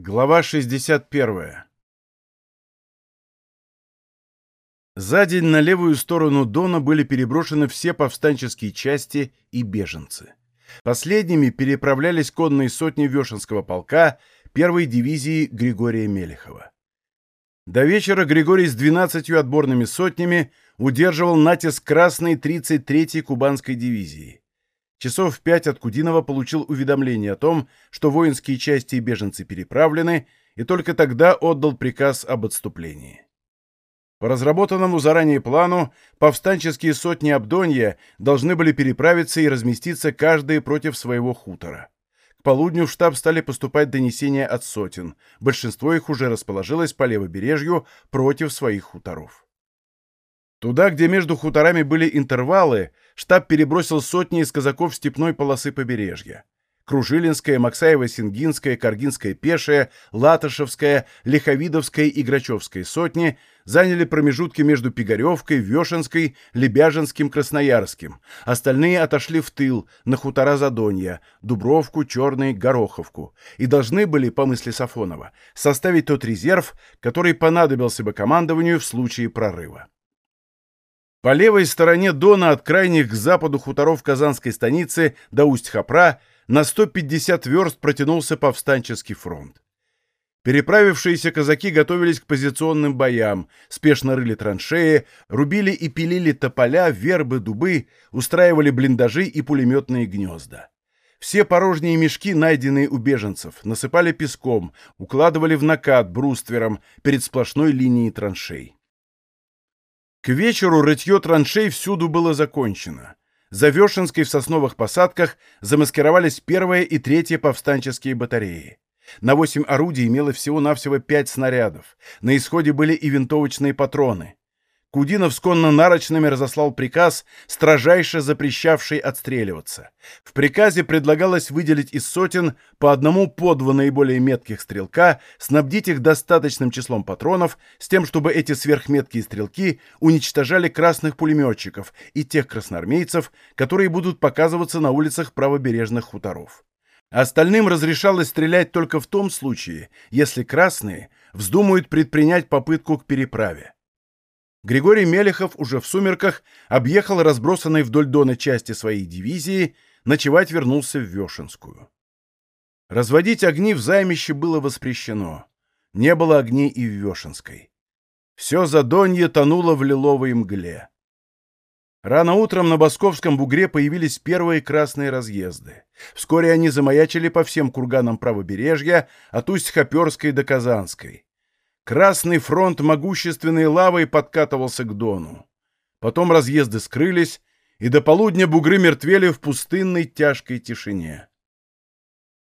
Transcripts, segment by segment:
Глава 61. За день на левую сторону Дона были переброшены все повстанческие части и беженцы. Последними переправлялись конные сотни Вешенского полка первой дивизии Григория Мелехова. До вечера Григорий с 12 отборными сотнями удерживал натиск Красной 33-й Кубанской дивизии. Часов в пять от Кудинова получил уведомление о том, что воинские части и беженцы переправлены, и только тогда отдал приказ об отступлении. По разработанному заранее плану, повстанческие сотни Абдонья должны были переправиться и разместиться каждые против своего хутора. К полудню в штаб стали поступать донесения от сотен, большинство их уже расположилось по левобережью против своих хуторов. Туда, где между хуторами были интервалы, штаб перебросил сотни из казаков степной полосы побережья. Кружилинская, Максаева-Сингинская, Каргинская пешая, Латышевская, Лиховидовская и Грачевская сотни заняли промежутки между Пигаревкой, Вешенской, Лебяжинским, Красноярским. Остальные отошли в тыл, на хутора Задонья, Дубровку, Черный, Гороховку, и должны были, по мысли Сафонова, составить тот резерв, который понадобился бы командованию в случае прорыва. По левой стороне Дона от крайних к западу хуторов Казанской станицы до Усть-Хапра на 150 верст протянулся повстанческий фронт. Переправившиеся казаки готовились к позиционным боям, спешно рыли траншеи, рубили и пилили тополя, вербы, дубы, устраивали блиндажи и пулеметные гнезда. Все порожние мешки, найденные у беженцев, насыпали песком, укладывали в накат бруствером перед сплошной линией траншей. К вечеру рытье траншей всюду было закончено. За Вешенской в сосновых посадках замаскировались первая и третья повстанческие батареи. На восемь орудий имело всего-навсего пять снарядов. На исходе были и винтовочные патроны. Кудинов с конно-нарочными разослал приказ, строжайше запрещавший отстреливаться. В приказе предлагалось выделить из сотен по одному по два наиболее метких стрелка, снабдить их достаточным числом патронов, с тем, чтобы эти сверхметкие стрелки уничтожали красных пулеметчиков и тех красноармейцев, которые будут показываться на улицах правобережных хуторов. Остальным разрешалось стрелять только в том случае, если красные вздумают предпринять попытку к переправе. Григорий Мелехов уже в сумерках объехал разбросанные вдоль Дона части своей дивизии, ночевать вернулся в Вешенскую. Разводить огни в займище было воспрещено. Не было огней и в Вешенской. Все задонье тонуло в лиловой мгле. Рано утром на Босковском бугре появились первые красные разъезды. Вскоре они замаячили по всем курганам правобережья, от Усть-Хоперской до Казанской. Красный фронт могущественной лавой подкатывался к Дону. Потом разъезды скрылись, и до полудня бугры мертвели в пустынной тяжкой тишине.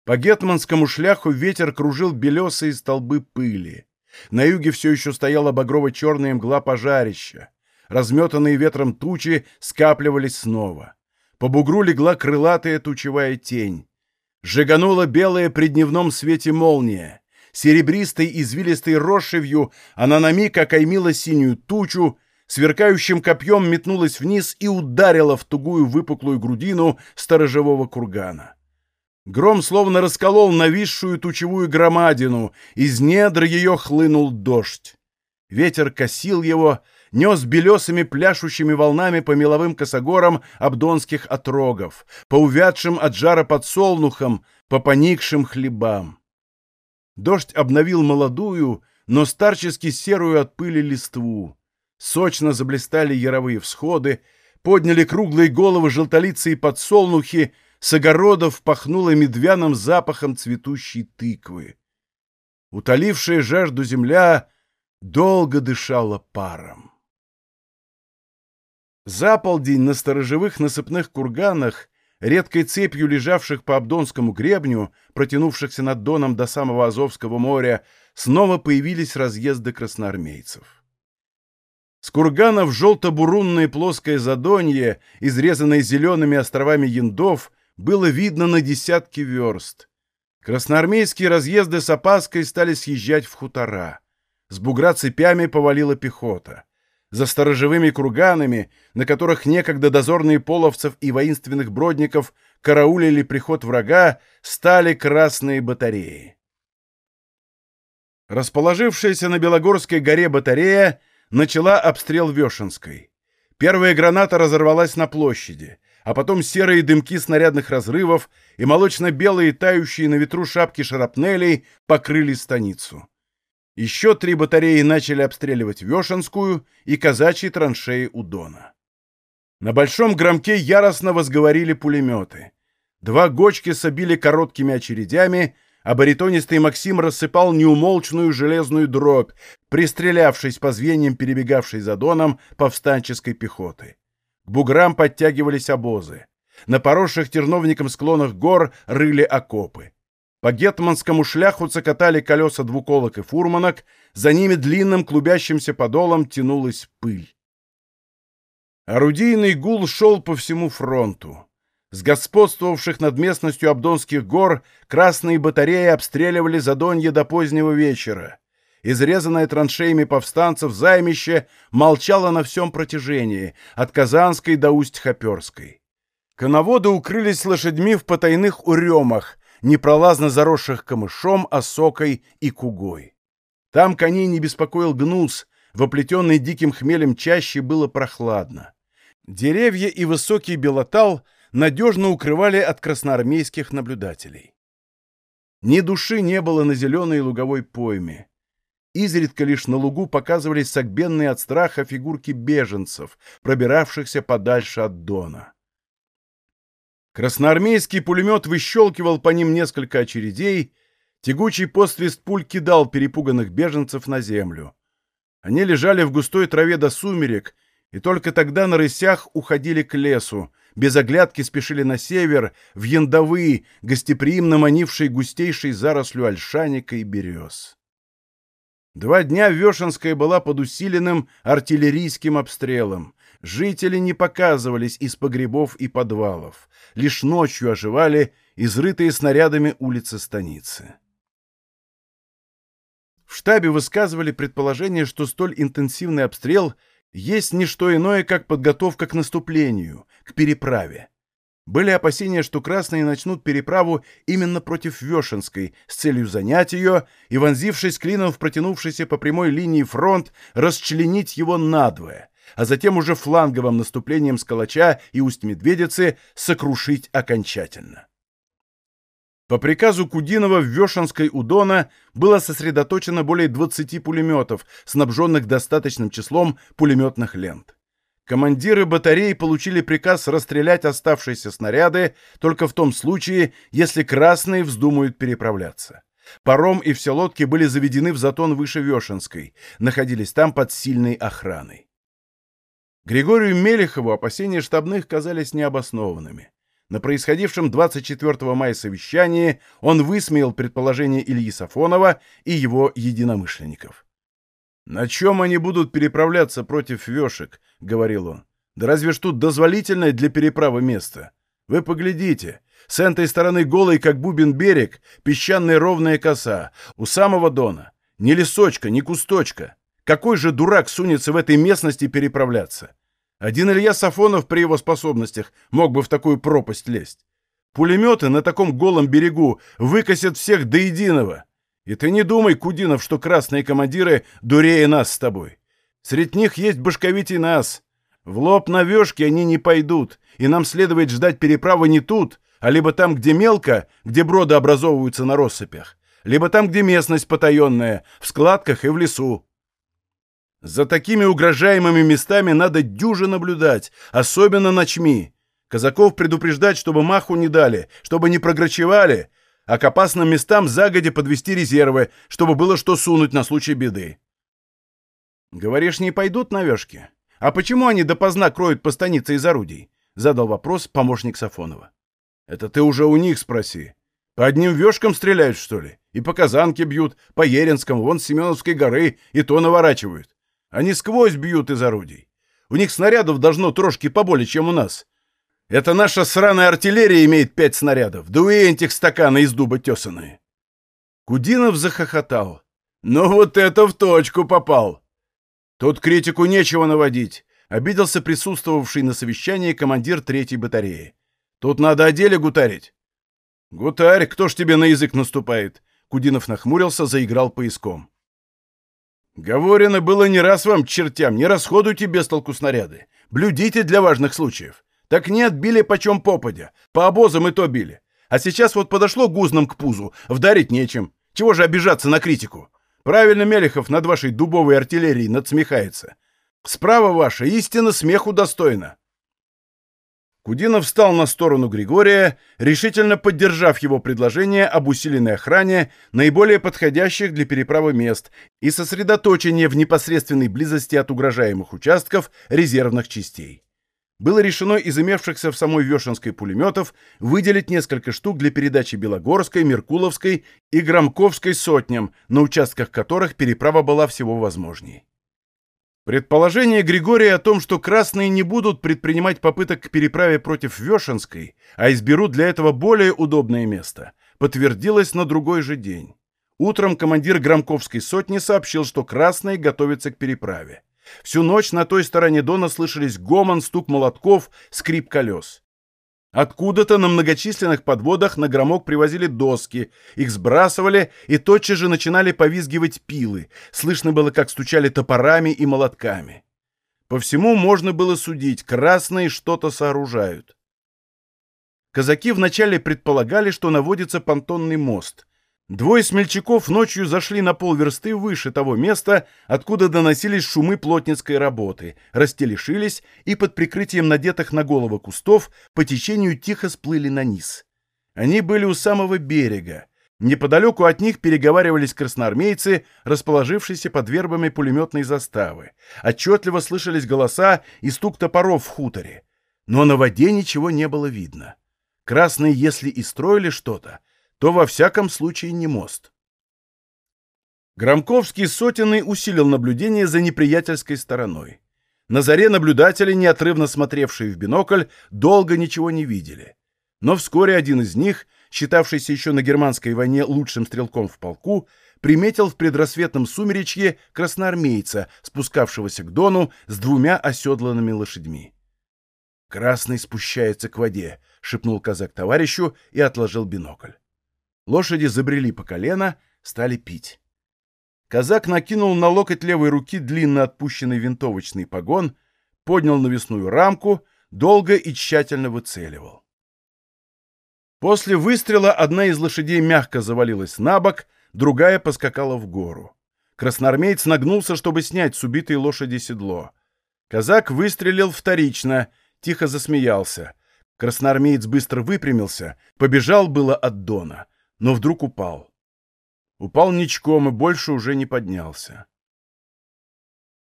По гетманскому шляху ветер кружил белесые столбы пыли. На юге все еще стояла багрово-черная мгла пожарища. Разметанные ветром тучи скапливались снова. По бугру легла крылатая тучевая тень. Жиганула белая при дневном свете молния серебристой извилистой рошевью она на миг окаймила синюю тучу, сверкающим копьем метнулась вниз и ударила в тугую выпуклую грудину сторожевого кургана. Гром словно расколол нависшую тучевую громадину, из недр ее хлынул дождь. Ветер косил его, нес белесыми пляшущими волнами по меловым косогорам абдонских отрогов, по увядшим от жара подсолнухам, по поникшим хлебам. Дождь обновил молодую, но старчески серую от пыли листву. Сочно заблистали яровые всходы, подняли круглые головы желтолицы и подсолнухи, с огородов пахнуло медвяным запахом цветущей тыквы. Утолившая жажду земля долго дышала паром. За полдень на сторожевых насыпных курганах редкой цепью лежавших по Абдонскому гребню, протянувшихся над Доном до самого Азовского моря, снова появились разъезды красноармейцев. С курганов желто-бурунное плоское задонье, изрезанное зелеными островами яндов, было видно на десятки верст. Красноармейские разъезды с опаской стали съезжать в хутора. С бугра цепями повалила пехота за сторожевыми курганами, на которых некогда дозорные половцев и воинственных бродников караулили приход врага, стали красные батареи. Расположившаяся на Белогорской горе батарея начала обстрел Вешенской. Первая граната разорвалась на площади, а потом серые дымки снарядных разрывов и молочно-белые тающие на ветру шапки шарапнелей покрыли станицу. Еще три батареи начали обстреливать Вешенскую и казачьи траншеи у Дона. На большом громке яростно возговорили пулеметы. Два гочки собили короткими очередями, а баритонистый Максим рассыпал неумолчную железную дробь, пристрелявшись по звеньям перебегавшей за Доном повстанческой пехоты. К буграм подтягивались обозы. На поросших терновником склонах гор рыли окопы. По гетманскому шляху цокотали колеса двуколок и фурманок, за ними длинным клубящимся подолом тянулась пыль. Орудийный гул шел по всему фронту. С господствовавших над местностью Абдонских гор красные батареи обстреливали Задонье до позднего вечера. Изрезанное траншеями повстанцев займище молчало на всем протяжении, от Казанской до Усть-Хоперской. Коноводы укрылись лошадьми в потайных уремах, непролазно заросших камышом, осокой и кугой. Там коней не беспокоил гнус, в оплетенной диким хмелем чаще было прохладно. Деревья и высокий белотал надежно укрывали от красноармейских наблюдателей. Ни души не было на зеленой луговой пойме. Изредка лишь на лугу показывались согбенные от страха фигурки беженцев, пробиравшихся подальше от Дона. Красноармейский пулемет выщелкивал по ним несколько очередей, тягучий посвист пуль кидал перепуганных беженцев на землю. Они лежали в густой траве до сумерек, и только тогда на рысях уходили к лесу, без оглядки спешили на север, в яндовые, гостеприимно манившие густейшей зарослю ольшаника и берез. Два дня Вешенская была под усиленным артиллерийским обстрелом. Жители не показывались из погребов и подвалов. Лишь ночью оживали изрытые снарядами улицы станицы. В штабе высказывали предположение, что столь интенсивный обстрел есть не что иное, как подготовка к наступлению, к переправе. Были опасения, что красные начнут переправу именно против Вешенской с целью занять ее и, вонзившись клином в протянувшийся по прямой линии фронт, расчленить его надвое, а затем уже фланговым наступлением с Калача и Усть-Медведицы сокрушить окончательно. По приказу Кудинова в Вешенской у Дона было сосредоточено более 20 пулеметов, снабженных достаточным числом пулеметных лент. Командиры батарей получили приказ расстрелять оставшиеся снаряды только в том случае, если красные вздумают переправляться. Паром и все лодки были заведены в затон выше Вешенской, находились там под сильной охраной. Григорию Мелехову опасения штабных казались необоснованными. На происходившем 24 мая совещании он высмеял предположение Ильи Сафонова и его единомышленников. «На чем они будут переправляться против вешек?» — говорил он. «Да разве ж тут дозволительное для переправы место? Вы поглядите. С этой стороны голый, как бубен берег, песчаная ровная коса. У самого дона. Ни лесочка, ни кусточка. Какой же дурак сунется в этой местности переправляться? Один Илья Сафонов при его способностях мог бы в такую пропасть лезть. Пулеметы на таком голом берегу выкосят всех до единого. И ты не думай, Кудинов, что красные командиры дурее нас с тобой. Среди них есть башковитий нас. В лоб на вешке они не пойдут, и нам следует ждать переправы не тут, а либо там, где мелко, где броды образовываются на россыпях, либо там, где местность потаенная, в складках и в лесу. За такими угрожаемыми местами надо дюже наблюдать, особенно ночми. Казаков предупреждать, чтобы маху не дали, чтобы не програчевали, а к опасным местам загоди подвести резервы, чтобы было что сунуть на случай беды. Говоришь, не пойдут на вешки? А почему они допоздна кроют по станице из орудий? Задал вопрос помощник Сафонова. Это ты уже у них спроси. По одним вешкам стреляют, что ли? И по Казанке бьют, по Еринскому, вон с Семеновской горы, и то наворачивают. Они сквозь бьют из орудий. У них снарядов должно трошки поболее, чем у нас. Это наша сраная артиллерия имеет пять снарядов, да у этих стаканы из дуба тесаные. Кудинов захохотал. Ну вот это в точку попал. Тут критику нечего наводить, обиделся присутствовавший на совещании командир третьей батареи. Тут надо о деле гутарить. Гутарь, кто ж тебе на язык наступает? Кудинов нахмурился, заиграл поиском. Говорено было не раз вам, чертям, не расходуйте без толку снаряды. Блюдите для важных случаев. Так не отбили почем попадя. По обозам и то били. А сейчас вот подошло гузном к пузу, вдарить нечем. Чего же обижаться на критику? Правильно Мелехов над вашей дубовой артиллерией надсмехается. Справа ваша истина смеху достойна. Кудинов встал на сторону Григория, решительно поддержав его предложение об усиленной охране наиболее подходящих для переправы мест и сосредоточении в непосредственной близости от угрожаемых участков резервных частей. Было решено из имевшихся в самой Вешенской пулеметов выделить несколько штук для передачи Белогорской, Меркуловской и Громковской сотням, на участках которых переправа была всего возможней. Предположение Григория о том, что красные не будут предпринимать попыток к переправе против Вешенской, а изберут для этого более удобное место, подтвердилось на другой же день. Утром командир Громковской сотни сообщил, что красные готовятся к переправе. Всю ночь на той стороне Дона слышались гомон, стук молотков, скрип колес. Откуда-то на многочисленных подводах на громок привозили доски, их сбрасывали и тотчас же начинали повизгивать пилы. Слышно было, как стучали топорами и молотками. По всему можно было судить, красные что-то сооружают. Казаки вначале предполагали, что наводится понтонный мост. Двое смельчаков ночью зашли на полверсты выше того места, откуда доносились шумы плотницкой работы, растелешились и под прикрытием надетых на головы кустов по течению тихо сплыли на низ. Они были у самого берега. Неподалеку от них переговаривались красноармейцы, расположившиеся под вербами пулеметной заставы. Отчетливо слышались голоса и стук топоров в хуторе. Но на воде ничего не было видно. Красные, если и строили что-то, то во всяком случае не мост. Громковский сотенный усилил наблюдение за неприятельской стороной. На заре наблюдатели, неотрывно смотревшие в бинокль, долго ничего не видели. Но вскоре один из них, считавшийся еще на германской войне лучшим стрелком в полку, приметил в предрассветном сумеречье красноармейца, спускавшегося к Дону с двумя оседланными лошадьми. «Красный спущается к воде», — шепнул казак товарищу и отложил бинокль. Лошади забрели по колено, стали пить. Казак накинул на локоть левой руки длинно отпущенный винтовочный погон, поднял навесную рамку, долго и тщательно выцеливал. После выстрела одна из лошадей мягко завалилась на бок, другая поскакала в гору. Красноармеец нагнулся, чтобы снять с убитой лошади седло. Казак выстрелил вторично, тихо засмеялся. Красноармеец быстро выпрямился, побежал было от Дона но вдруг упал. Упал ничком и больше уже не поднялся.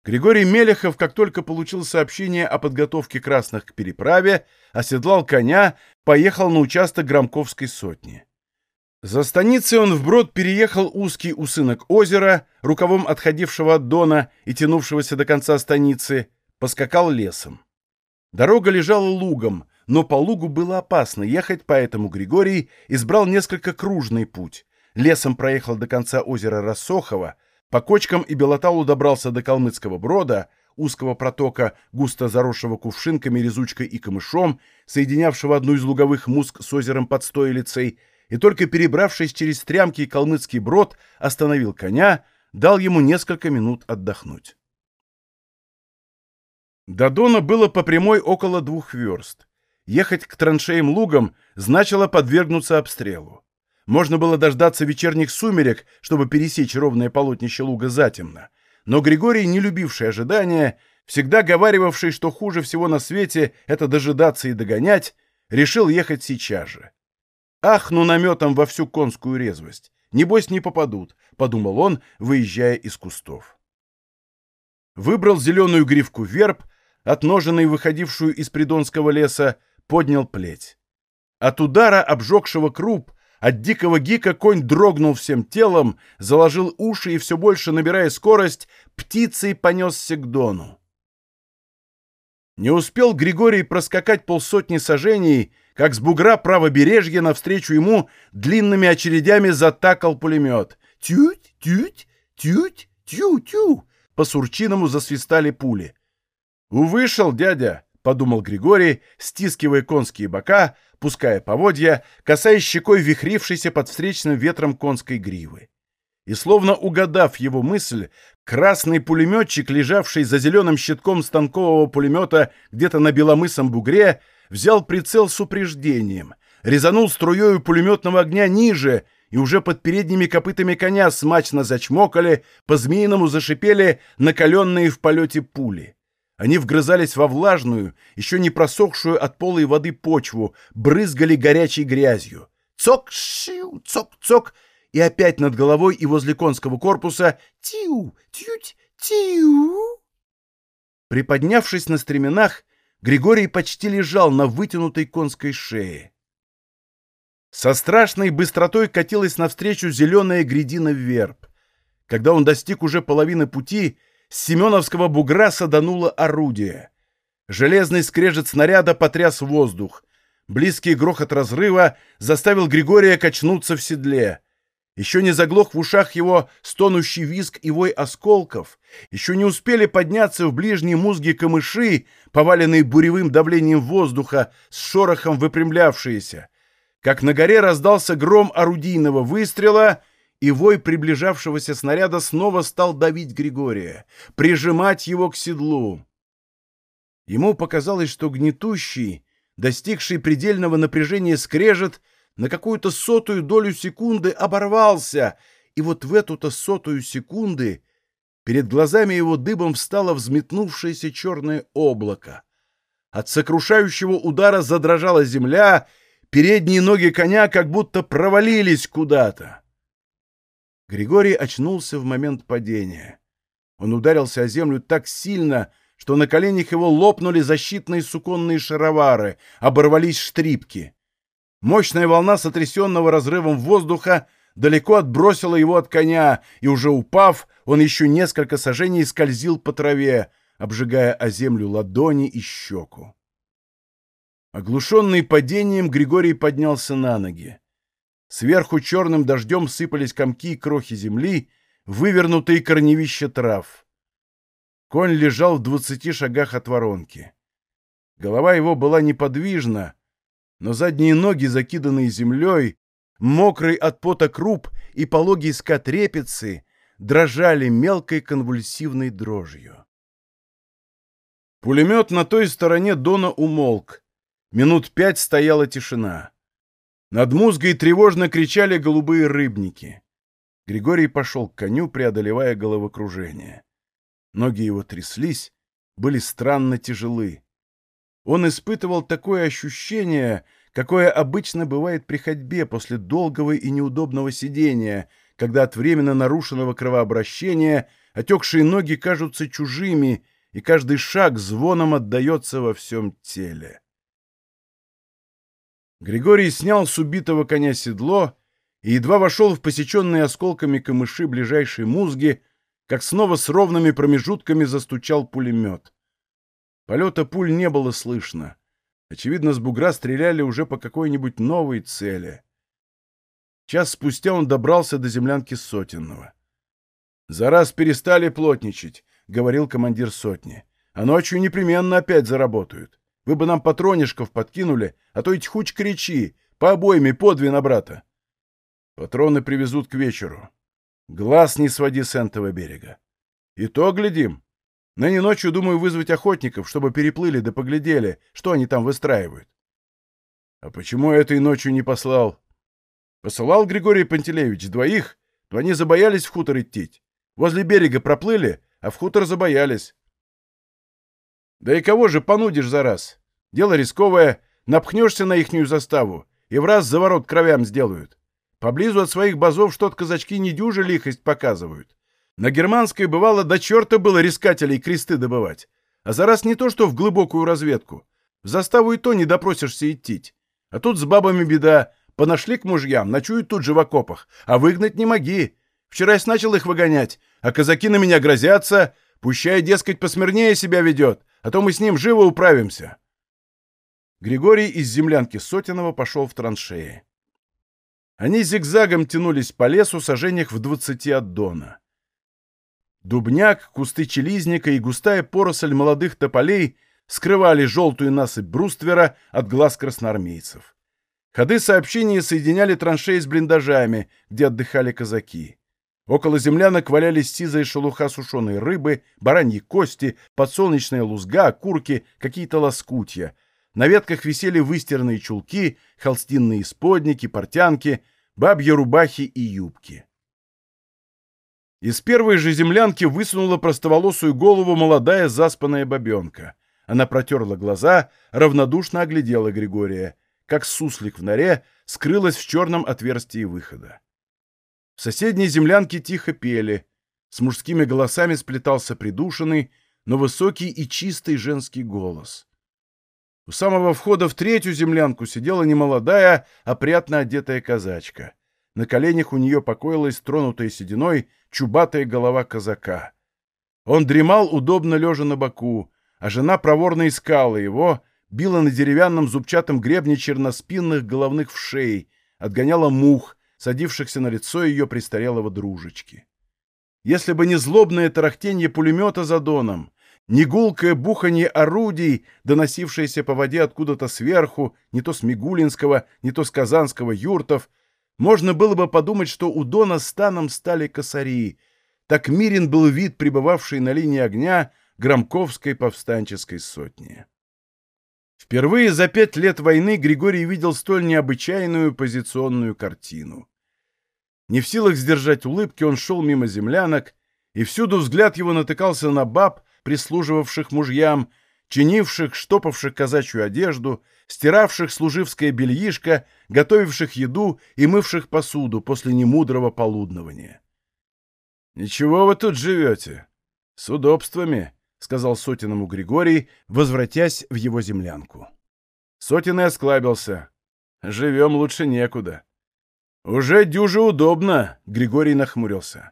Григорий Мелехов, как только получил сообщение о подготовке красных к переправе, оседлал коня, поехал на участок Громковской сотни. За станицей он вброд переехал узкий усынок озера, рукавом отходившего от дона и тянувшегося до конца станицы, поскакал лесом. Дорога лежала лугом, но по лугу было опасно ехать, поэтому Григорий избрал несколько кружный путь. Лесом проехал до конца озера Рассохова, по кочкам и Белоталу добрался до Калмыцкого брода, узкого протока, густо заросшего кувшинками, резучкой и камышом, соединявшего одну из луговых муск с озером под Стойлицей, и только перебравшись через Стрямки и Калмыцкий брод, остановил коня, дал ему несколько минут отдохнуть. До Дона было по прямой около двух верст. Ехать к траншеям лугам значило подвергнуться обстрелу. Можно было дождаться вечерних сумерек, чтобы пересечь ровное полотнище луга затемно. Но Григорий, не любивший ожидания, всегда говаривавший, что хуже всего на свете — это дожидаться и догонять, решил ехать сейчас же. «Ах, ну наметом во всю конскую резвость! Небось, не попадут», — подумал он, выезжая из кустов. Выбрал зеленую гривку верб, отноженной, выходившую из придонского леса, поднял плеть. От удара, обжегшего круп, от дикого гика конь дрогнул всем телом, заложил уши и, все больше набирая скорость, птицей понесся к дону. Не успел Григорий проскакать полсотни сажений, как с бугра правобережья навстречу ему длинными очередями затакал пулемет. «Тють, тють, тють, тю-тю!» По сурчиному засвистали пули. «Увышел, дядя!» — подумал Григорий, стискивая конские бока, пуская поводья, касаясь щекой вихрившейся под встречным ветром конской гривы. И словно угадав его мысль, красный пулеметчик, лежавший за зеленым щитком станкового пулемета где-то на беломысом бугре, взял прицел с упреждением, резанул струею пулеметного огня ниже, и уже под передними копытами коня смачно зачмокали, по-змеиному зашипели накаленные в полете пули. Они вгрызались во влажную, еще не просохшую от полой воды почву, брызгали горячей грязью. Цок-шиу, цок-цок, и опять над головой и возле конского корпуса тиу, тють, тиу. Приподнявшись на стременах, Григорий почти лежал на вытянутой конской шее. Со страшной быстротой катилась навстречу зеленая грядина верб. Когда он достиг уже половины пути, с Семеновского бугра садануло орудие. Железный скрежет снаряда потряс воздух. Близкий грохот разрыва заставил Григория качнуться в седле. Еще не заглох в ушах его стонущий визг и вой осколков, еще не успели подняться в ближние музги камыши, поваленные буревым давлением воздуха, с шорохом выпрямлявшиеся, как на горе раздался гром орудийного выстрела, и вой приближавшегося снаряда снова стал давить Григория, прижимать его к седлу. Ему показалось, что гнетущий, достигший предельного напряжения скрежет — на какую-то сотую долю секунды оборвался, и вот в эту-то сотую секунды перед глазами его дыбом встало взметнувшееся черное облако. От сокрушающего удара задрожала земля, передние ноги коня как будто провалились куда-то. Григорий очнулся в момент падения. Он ударился о землю так сильно, что на коленях его лопнули защитные суконные шаровары, оборвались штрипки. Мощная волна сотрясенного разрывом воздуха далеко отбросила его от коня, и уже упав, он еще несколько сажений скользил по траве, обжигая о землю ладони и щеку. Оглушенный падением, Григорий поднялся на ноги. Сверху черным дождем сыпались комки и крохи земли, вывернутые корневища трав. Конь лежал в двадцати шагах от воронки. Голова его была неподвижна, но задние ноги, закиданные землей, мокрый от пота круп и пологий скат репицы, дрожали мелкой конвульсивной дрожью. Пулемет на той стороне Дона умолк. Минут пять стояла тишина. Над музгой тревожно кричали голубые рыбники. Григорий пошел к коню, преодолевая головокружение. Ноги его тряслись, были странно тяжелы. Он испытывал такое ощущение, какое обычно бывает при ходьбе после долгого и неудобного сидения, когда от временно нарушенного кровообращения отекшие ноги кажутся чужими, и каждый шаг звоном отдается во всем теле. Григорий снял с убитого коня седло и едва вошел в посеченные осколками камыши ближайшей музги, как снова с ровными промежутками застучал пулемет. Полета пуль не было слышно. Очевидно, с бугра стреляли уже по какой-нибудь новой цели. Час спустя он добрался до землянки Сотенного. «За раз перестали плотничать», — говорил командир сотни. «А ночью непременно опять заработают. Вы бы нам патронишков подкинули, а то и тихуч кричи, по обоими по две на брата. Патроны привезут к вечеру. Глаз не своди с этого берега. И то глядим, Ныне ночью думаю вызвать охотников, чтобы переплыли да поглядели, что они там выстраивают. А почему этой ночью не послал? Посылал Григорий Пантелеевич двоих, но они забоялись в хутор идти. Возле берега проплыли, а в хутор забоялись. Да и кого же понудишь за раз? Дело рисковое, напхнешься на ихнюю заставу, и в раз за ворот кровям сделают. Поблизу от своих базов что-то казачки не дюже лихость показывают. На германской бывало до черта было рискателей кресты добывать. А за раз не то что в глубокую разведку. В заставу и то не допросишься идти. А тут с бабами беда. Понашли к мужьям, ночуют тут же в окопах. А выгнать не моги. Вчера я начал их выгонять, а казаки на меня грозятся. Пущай, дескать, посмирнее себя ведет, а то мы с ним живо управимся. Григорий из землянки Сотинова пошел в траншеи. Они зигзагом тянулись по лесу, сожжениях в двадцати от Дона. Дубняк, кусты челизника и густая поросль молодых тополей скрывали желтую насыпь бруствера от глаз красноармейцев. Ходы сообщения соединяли траншеи с блиндажами, где отдыхали казаки. Около землянок валялись сизая шелуха сушеной рыбы, бараньи кости, подсолнечная лузга, окурки, какие-то лоскутья. На ветках висели выстиранные чулки, холстинные сподники, портянки, бабьи рубахи и юбки. Из первой же землянки высунула простоволосую голову молодая заспанная бабенка. Она протерла глаза, равнодушно оглядела Григория, как суслик в норе, скрылась в черном отверстии выхода. В соседней землянке тихо пели. С мужскими голосами сплетался придушенный, но высокий и чистый женский голос. У самого входа в третью землянку сидела немолодая, опрятно одетая казачка. На коленях у нее покоилась тронутая сединой чубатая голова казака. Он дремал, удобно лежа на боку, а жена проворно искала его, била на деревянном зубчатом гребне черноспинных головных вшей, отгоняла мух, садившихся на лицо ее престарелого дружечки. Если бы не злобное тарахтенье пулемета за доном, не гулкое буханье орудий, доносившееся по воде откуда-то сверху, не то с Мигулинского, не то с Казанского юртов, можно было бы подумать, что у Дона станом стали косари. Так мирен был вид, пребывавший на линии огня Громковской повстанческой сотни. Впервые за пять лет войны Григорий видел столь необычайную позиционную картину. Не в силах сдержать улыбки, он шел мимо землянок, и всюду взгляд его натыкался на баб, прислуживавших мужьям, чинивших, штопавших казачью одежду, стиравших служивское бельишко, готовивших еду и мывших посуду после немудрого полуднования. «Ничего вы тут живете. С удобствами», — сказал Сотиному Григорий, возвратясь в его землянку. Сотин и осклабился. «Живем лучше некуда». «Уже дюже удобно», — Григорий нахмурился.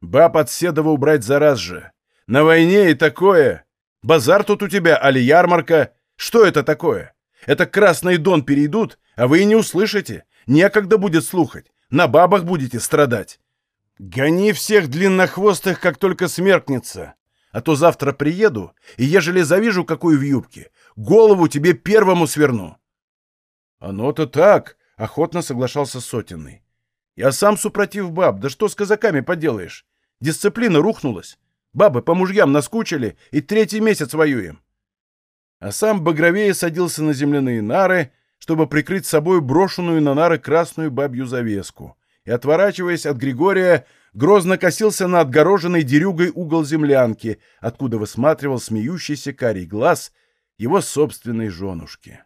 «Баб от Седова убрать за раз же. На войне и такое. Базар тут у тебя, али ярмарка. Что это такое? Это Красный Дон перейдут, а вы и не услышите. Некогда будет слухать. На бабах будете страдать. Гони всех длиннохвостых, как только смеркнется. А то завтра приеду, и ежели завижу какую в юбке, голову тебе первому сверну. Оно-то так, — охотно соглашался Сотенный. «Я сам супротив баб, да что с казаками поделаешь? Дисциплина рухнулась. Бабы по мужьям наскучили, и третий месяц воюем». А сам багровее садился на земляные нары, чтобы прикрыть собой брошенную на нары красную бабью завеску, и, отворачиваясь от Григория, грозно косился на отгороженный дерюгой угол землянки, откуда высматривал смеющийся карий глаз его собственной женушки.